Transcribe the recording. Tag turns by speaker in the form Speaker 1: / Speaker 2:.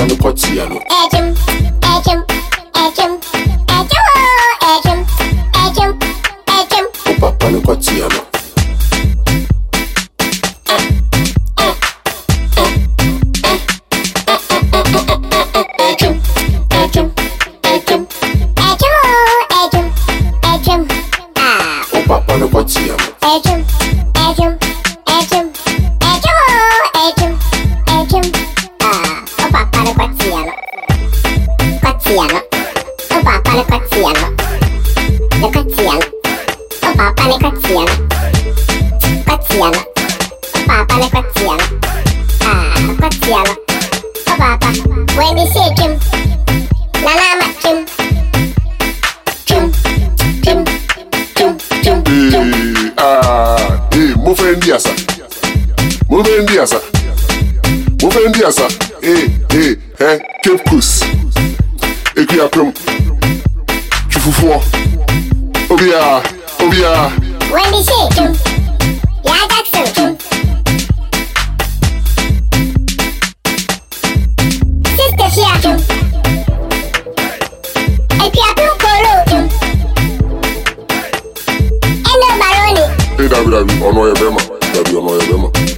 Speaker 1: panu kɔti yɛ no.
Speaker 2: ɛdwom ɛdwom ɛdwom ɛdwom ɛdwom ɛdwom ɛdwom.
Speaker 1: wopa panu kɔti yɛ no. Papa no pot yam.
Speaker 2: Edgem. O Papa le Catiano. Le Catiano. O Papa le Catiano. Catiano. O Papa le Catiano. Ah, Catiano. O Papa. When we see him. Nanama Kim. Kim. Kim. Kim.
Speaker 3: Kim. Kim. Eh, ah, eh, hey, moving the asa. Moving the asa. Moving the asa. Eh, hey, hey, hey, Cape Cruz. pied à plomb. Tu fous froid. Oh yeah.
Speaker 2: Wendy Shake. Sister Shia. Et puis à plomb colo.
Speaker 3: Et